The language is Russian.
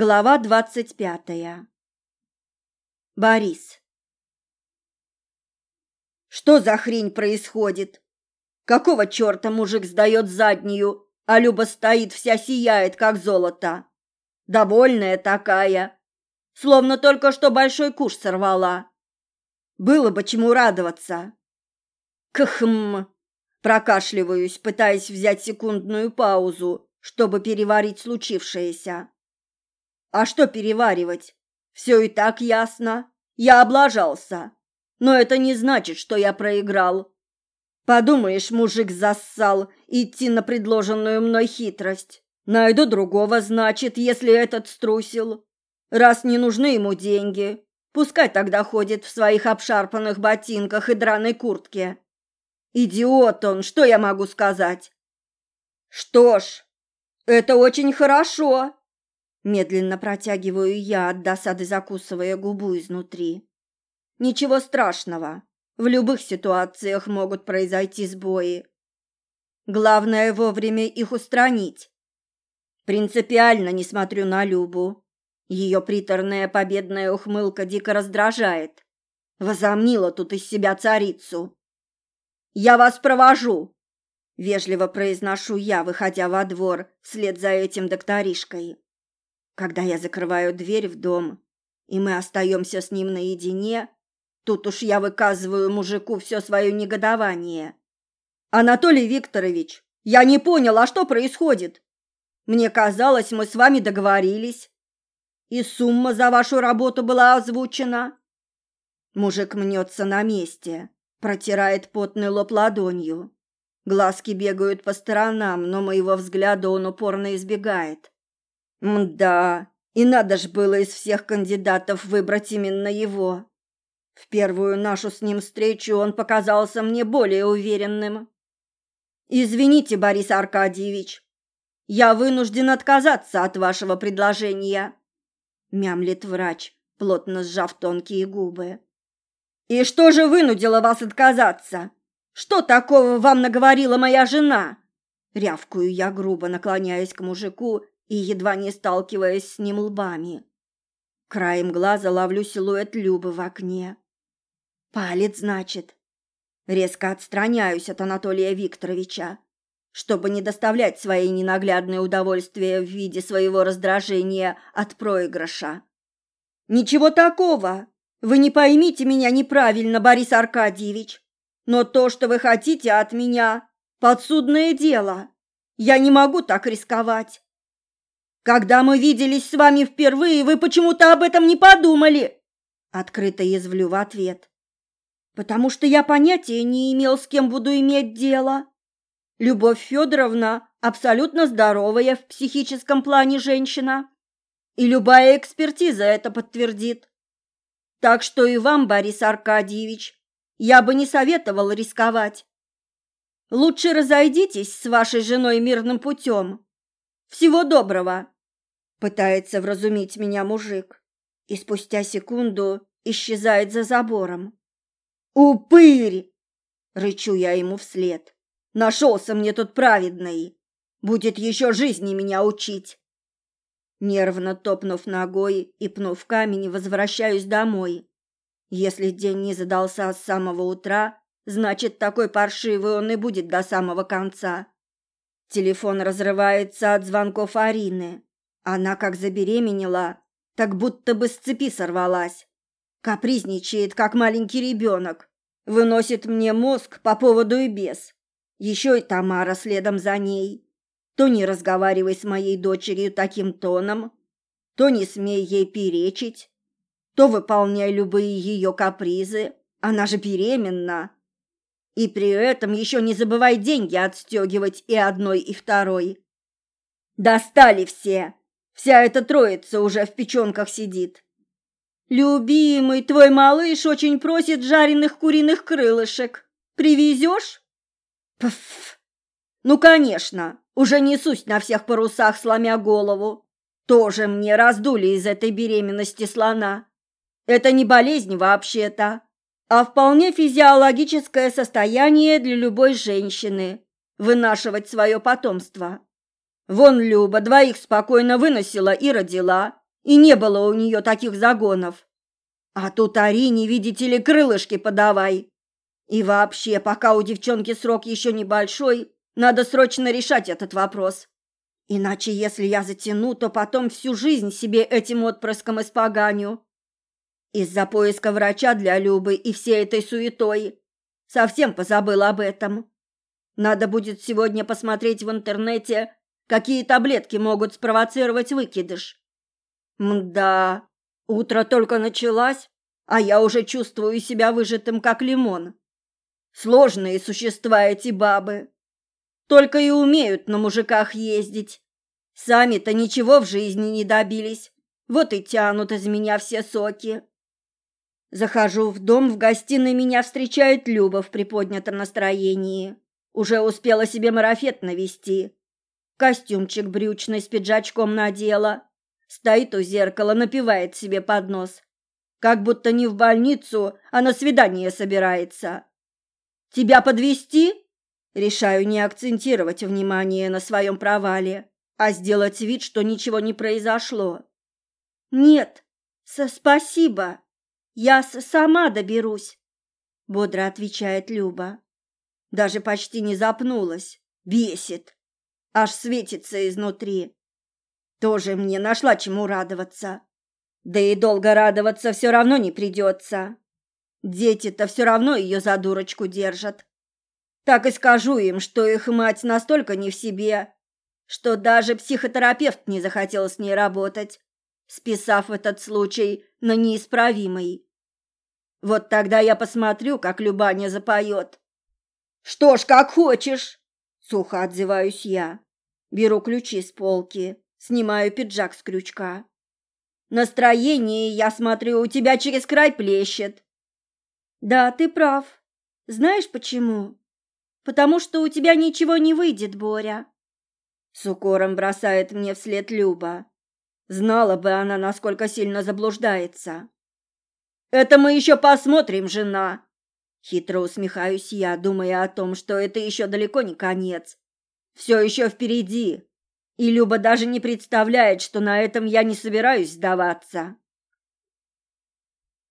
Глава двадцать пятая. Борис. Что за хрень происходит? Какого черта мужик сдает заднюю, а Люба стоит вся сияет, как золото? Довольная такая, словно только что большой куш сорвала. Было бы чему радоваться. Кхм, прокашливаюсь, пытаясь взять секундную паузу, чтобы переварить случившееся. А что переваривать? Все и так ясно. Я облажался. Но это не значит, что я проиграл. Подумаешь, мужик зассал идти на предложенную мной хитрость. Найду другого, значит, если этот струсил. Раз не нужны ему деньги, пускай тогда ходит в своих обшарпанных ботинках и драной куртке. Идиот он, что я могу сказать? Что ж, это очень хорошо, Медленно протягиваю я, от досады закусывая губу изнутри. Ничего страшного. В любых ситуациях могут произойти сбои. Главное вовремя их устранить. Принципиально не смотрю на Любу. Ее приторная победная ухмылка дико раздражает. Возомнила тут из себя царицу. «Я вас провожу!» Вежливо произношу я, выходя во двор вслед за этим докторишкой. Когда я закрываю дверь в дом, и мы остаемся с ним наедине, тут уж я выказываю мужику все свое негодование. «Анатолий Викторович, я не понял, а что происходит? Мне казалось, мы с вами договорились, и сумма за вашу работу была озвучена». Мужик мнется на месте, протирает потный лоб ладонью. Глазки бегают по сторонам, но моего взгляда он упорно избегает. Мда, и надо ж было из всех кандидатов выбрать именно его. В первую нашу с ним встречу он показался мне более уверенным. Извините, Борис Аркадьевич, я вынужден отказаться от вашего предложения, мямлит врач, плотно сжав тонкие губы. И что же вынудило вас отказаться? Что такого вам наговорила моя жена? Рявкую я грубо, наклоняясь к мужику и едва не сталкиваясь с ним лбами. Краем глаза ловлю силуэт Любы в окне. Палец, значит. Резко отстраняюсь от Анатолия Викторовича, чтобы не доставлять свои ненаглядные удовольствия в виде своего раздражения от проигрыша. Ничего такого. Вы не поймите меня неправильно, Борис Аркадьевич, но то, что вы хотите от меня, подсудное дело. Я не могу так рисковать. Когда мы виделись с вами впервые, вы почему-то об этом не подумали. Открыто язвлю в ответ. Потому что я понятия не имел, с кем буду иметь дело. Любовь Федоровна абсолютно здоровая в психическом плане женщина. И любая экспертиза это подтвердит. Так что и вам, Борис Аркадьевич, я бы не советовал рисковать. Лучше разойдитесь с вашей женой мирным путем. Всего доброго. Пытается вразумить меня мужик и спустя секунду исчезает за забором. «Упырь!» — рычу я ему вслед. «Нашелся мне тут праведный! Будет еще жизни меня учить!» Нервно топнув ногой и пнув камень, возвращаюсь домой. Если день не задался с самого утра, значит, такой паршивый он и будет до самого конца. Телефон разрывается от звонков Арины. Она как забеременела, так будто бы с цепи сорвалась. Капризничает, как маленький ребенок. Выносит мне мозг по поводу и без. Еще и Тамара следом за ней. То не разговаривай с моей дочерью таким тоном, то не смей ей перечить, то выполняй любые ее капризы. Она же беременна. И при этом еще не забывай деньги отстегивать и одной, и второй. Достали все. Вся эта троица уже в печенках сидит. Любимый, твой малыш очень просит жареных куриных крылышек. Привезешь? Пф. Ну, конечно, уже несусь на всех парусах, сломя голову. Тоже мне раздули из этой беременности слона. Это не болезнь вообще-то, а вполне физиологическое состояние для любой женщины – вынашивать свое потомство. Вон Люба двоих спокойно выносила и родила, и не было у нее таких загонов. А тут Арине, видите ли, крылышки подавай. И вообще, пока у девчонки срок еще небольшой, надо срочно решать этот вопрос. Иначе, если я затяну, то потом всю жизнь себе этим отпрыском испоганю. Из-за поиска врача для Любы и всей этой суетой совсем позабыл об этом. Надо будет сегодня посмотреть в интернете, какие таблетки могут спровоцировать выкидыш. Мда, утро только началось, а я уже чувствую себя выжатым, как лимон. Сложные существа эти бабы. Только и умеют на мужиках ездить. Сами-то ничего в жизни не добились. Вот и тянут из меня все соки. Захожу в дом, в гостиной меня встречает Люба в приподнятом настроении. Уже успела себе марафет навести. Костюмчик брючный с пиджачком надела. Стоит у зеркала, напивает себе под нос. Как будто не в больницу, а на свидание собирается. «Тебя подвести? Решаю не акцентировать внимание на своем провале, а сделать вид, что ничего не произошло. «Нет, спасибо. Я сама доберусь», — бодро отвечает Люба. Даже почти не запнулась. Бесит. Аж светится изнутри. Тоже мне нашла чему радоваться. Да и долго радоваться все равно не придется. Дети-то все равно ее за дурочку держат. Так и скажу им, что их мать настолько не в себе, что даже психотерапевт не захотел с ней работать, списав этот случай на неисправимый. Вот тогда я посмотрю, как Любаня запоет. «Что ж, как хочешь!» — сухо отзываюсь я. Беру ключи с полки, снимаю пиджак с крючка. «Настроение, я смотрю, у тебя через край плещет». «Да, ты прав. Знаешь почему? Потому что у тебя ничего не выйдет, Боря». С укором бросает мне вслед Люба. Знала бы она, насколько сильно заблуждается. «Это мы еще посмотрим, жена!» Хитро усмехаюсь я, думая о том, что это еще далеко не конец. Все еще впереди. И Люба даже не представляет, что на этом я не собираюсь сдаваться.